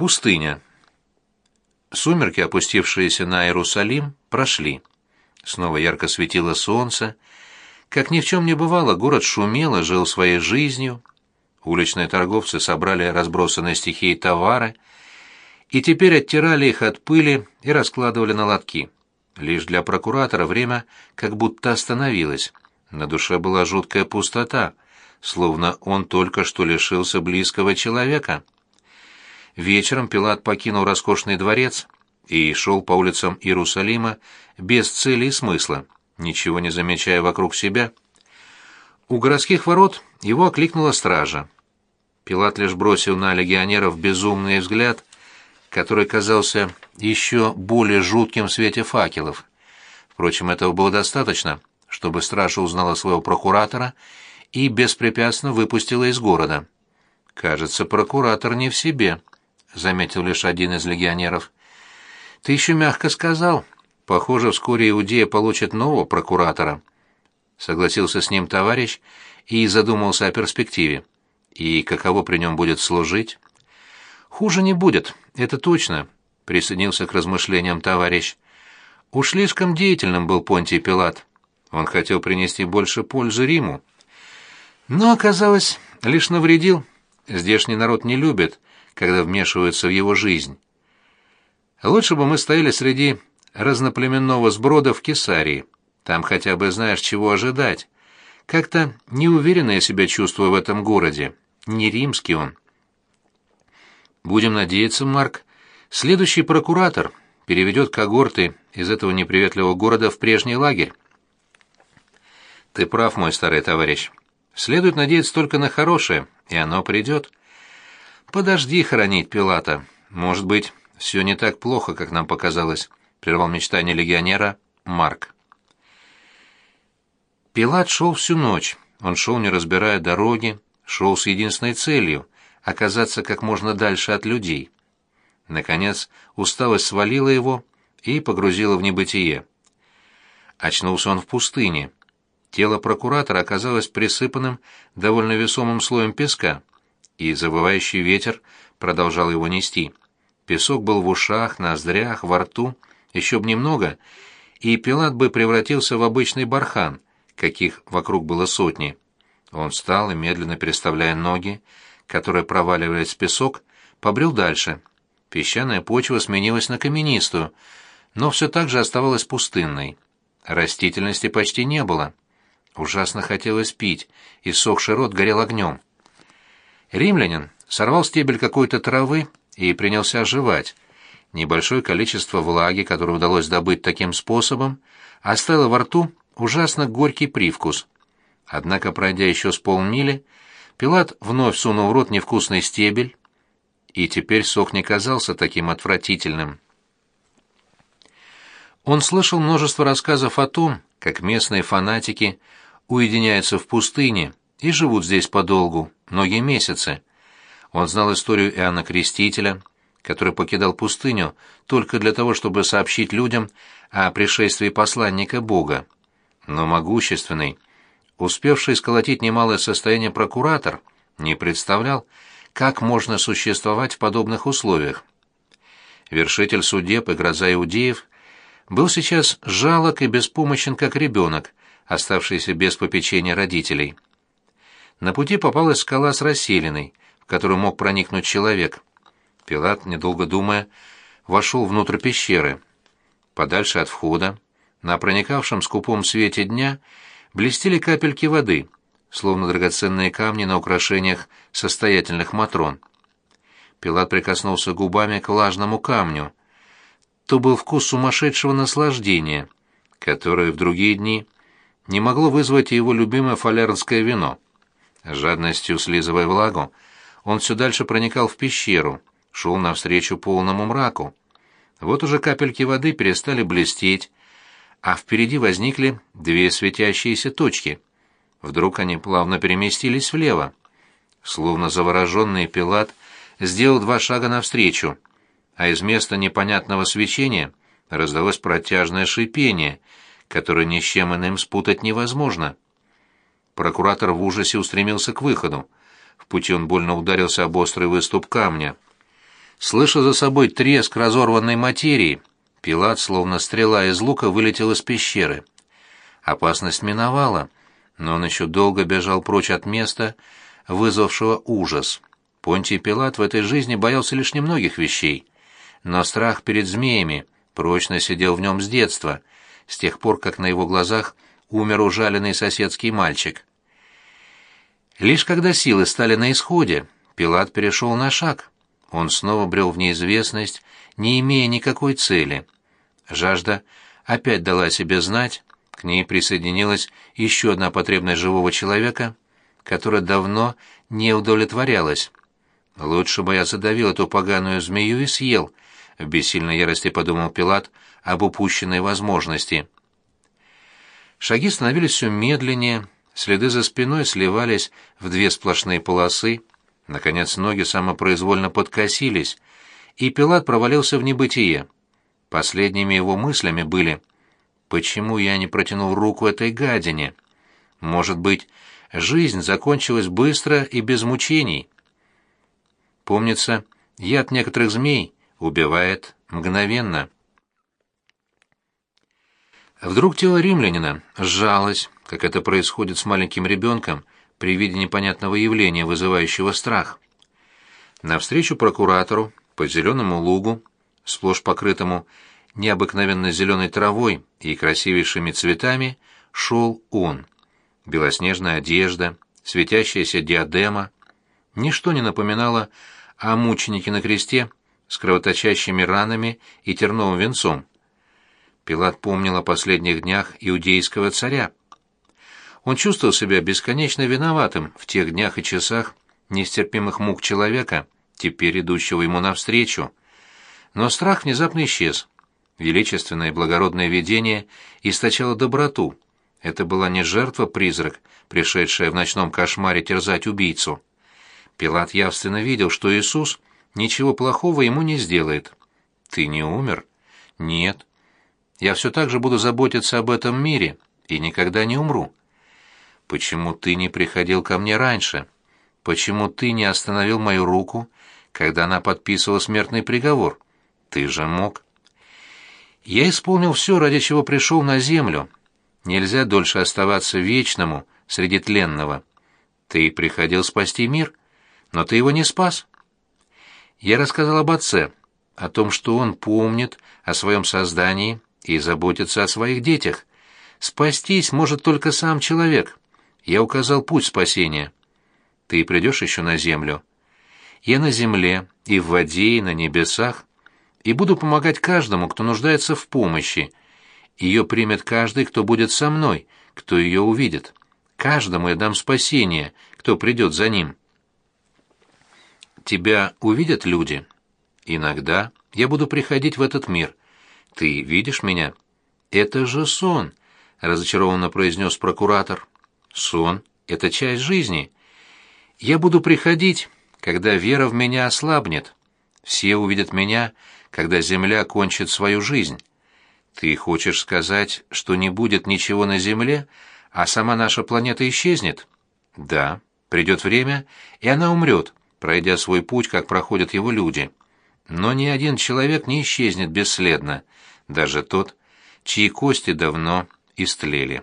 Пустыня. Сумерки, опустившиеся на Иерусалим, прошли. Снова ярко светило солнце. Как ни в чем не бывало, город шумел и жил своей жизнью. Уличные торговцы собрали разбросанные стихии товары и теперь оттирали их от пыли и раскладывали на лотки. Лишь для прокуратора время как будто остановилось. На душе была жуткая пустота, словно он только что лишился близкого человека. Вечером Пилат покинул роскошный дворец и шел по улицам Иерусалима без цели и смысла, ничего не замечая вокруг себя. У городских ворот его окликнула стража. Пилат лишь бросил на легионеров безумный взгляд, который казался еще более жутким в свете факелов. Впрочем, этого было достаточно, чтобы стража узнала своего прокуратора и беспрепятственно выпустила из города. Кажется, прокуратор не в себе. — заметил лишь один из легионеров. «Ты еще мягко сказал. Похоже, вскоре Иудея получит нового прокуратора». Согласился с ним товарищ и задумался о перспективе. И каково при нем будет служить? «Хуже не будет, это точно», — присоединился к размышлениям товарищ. Уж слишком деятельным был Понтий Пилат. Он хотел принести больше пользы Риму. Но, оказалось, лишь навредил. Здешний народ не любит, когда вмешиваются в его жизнь. Лучше бы мы стояли среди разноплеменного сброда в Кесарии. Там хотя бы знаешь, чего ожидать. Как-то неуверенно я себя чувствую в этом городе. Не римский он. Будем надеяться, Марк, следующий прокуратор переведет когорты из этого неприветливого города в прежний лагерь. Ты прав, мой старый товарищ. Следует надеяться только на хорошее, и оно придет. «Подожди хоронить Пилата. Может быть, все не так плохо, как нам показалось», — прервал мечтание легионера Марк. Пилат шел всю ночь. Он шел, не разбирая дороги, шел с единственной целью — оказаться как можно дальше от людей. Наконец, усталость свалила его и погрузила в небытие. Очнулся он в пустыне. Тело прокуратора оказалось присыпанным довольно весомым слоем песка и завывающий ветер продолжал его нести. Песок был в ушах, ноздрях, во рту, еще б немного, и Пилат бы превратился в обычный бархан, каких вокруг было сотни. Он встал и, медленно переставляя ноги, которые проваливались в песок, побрел дальше. Песчаная почва сменилась на каменистую, но все так же оставалась пустынной. Растительности почти не было. Ужасно хотелось пить, и сохший рот горел огнем. Римлянин сорвал стебель какой-то травы и принялся оживать. Небольшое количество влаги, которое удалось добыть таким способом, оставило во рту ужасно горький привкус. Однако, пройдя еще с полмили, Пилат вновь сунул в рот невкусный стебель, и теперь сок не казался таким отвратительным. Он слышал множество рассказов о том, как местные фанатики уединяются в пустыне и живут здесь подолгу, многие месяцы. Он знал историю Иоанна Крестителя, который покидал пустыню только для того, чтобы сообщить людям о пришествии посланника Бога. Но могущественный, успевший сколотить немалое состояние прокуратор, не представлял, как можно существовать в подобных условиях. Вершитель судеб и гроза иудеев был сейчас жалок и беспомощен, как ребенок, оставшийся без попечения родителей. На пути попалась скала с расселиной, в которую мог проникнуть человек. Пилат, недолго думая, вошел внутрь пещеры. Подальше от входа, на проникавшем скупом свете дня, блестели капельки воды, словно драгоценные камни на украшениях состоятельных матрон. Пилат прикоснулся губами к влажному камню. То был вкус сумасшедшего наслаждения, которое в другие дни не могло вызвать его любимое фалернское вино. Жадностью слизывая влагу, он все дальше проникал в пещеру, шел навстречу полному мраку. Вот уже капельки воды перестали блестеть, а впереди возникли две светящиеся точки. Вдруг они плавно переместились влево. Словно завороженный Пилат сделал два шага навстречу, а из места непонятного свечения раздалось протяжное шипение, которое ни с чем иным спутать невозможно. Прокуратор в ужасе устремился к выходу. В пути он больно ударился об острый выступ камня. Слыша за собой треск разорванной материи, Пилат, словно стрела из лука, вылетел из пещеры. Опасность миновала, но он еще долго бежал прочь от места, вызвавшего ужас. Понтий Пилат в этой жизни боялся лишь немногих вещей, но страх перед змеями прочно сидел в нем с детства, с тех пор, как на его глазах умер ужаленный соседский мальчик. Лишь когда силы стали на исходе, Пилат перешел на шаг. Он снова брел в неизвестность, не имея никакой цели. Жажда опять дала о себе знать, к ней присоединилась еще одна потребность живого человека, которая давно не удовлетворялась. Лучше бы я задавил эту поганую змею и съел, в бессильной ярости подумал Пилат об упущенной возможности. Шаги становились все медленнее, следы за спиной сливались в две сплошные полосы, наконец ноги самопроизвольно подкосились, и Пилат провалился в небытие. Последними его мыслями были Почему я не протянул руку этой гадине? Может быть, жизнь закончилась быстро и без мучений? Помнится, яд некоторых змей убивает мгновенно. Вдруг тело римлянина сжалось, как это происходит с маленьким ребенком при виде непонятного явления, вызывающего страх. Навстречу прокуратору по зеленому лугу, сплошь покрытому необыкновенно зеленой травой и красивейшими цветами шел он. Белоснежная одежда, светящаяся диадема. Ничто не напоминало о мученике на кресте с кровоточащими ранами и терновым венцом. Пилат помнил о последних днях иудейского царя. Он чувствовал себя бесконечно виноватым в тех днях и часах нестерпимых мук человека, теперь идущего ему навстречу. Но страх внезапно исчез. Величественное и благородное видение источало доброту. Это была не жертва-призрак, пришедшая в ночном кошмаре терзать убийцу. Пилат явственно видел, что Иисус ничего плохого ему не сделает. «Ты не умер?» «Нет. Я все так же буду заботиться об этом мире и никогда не умру». «Почему ты не приходил ко мне раньше? Почему ты не остановил мою руку, когда она подписывала смертный приговор? Ты же мог...» Я исполнил все, ради чего пришел на землю. Нельзя дольше оставаться вечному среди тленного. Ты приходил спасти мир, но ты его не спас. Я рассказал об отце, о том, что он помнит о своем создании и заботится о своих детях. Спастись может только сам человек. Я указал путь спасения. Ты придешь еще на землю. Я на земле, и в воде, и на небесах и буду помогать каждому, кто нуждается в помощи. Ее примет каждый, кто будет со мной, кто ее увидит. Каждому я дам спасение, кто придет за ним. Тебя увидят люди? Иногда я буду приходить в этот мир. Ты видишь меня? Это же сон, разочарованно произнес прокуратор. Сон — это часть жизни. Я буду приходить, когда вера в меня ослабнет. Все увидят меня, когда Земля кончит свою жизнь. Ты хочешь сказать, что не будет ничего на Земле, а сама наша планета исчезнет? Да, придет время, и она умрет, пройдя свой путь, как проходят его люди. Но ни один человек не исчезнет бесследно, даже тот, чьи кости давно истлели.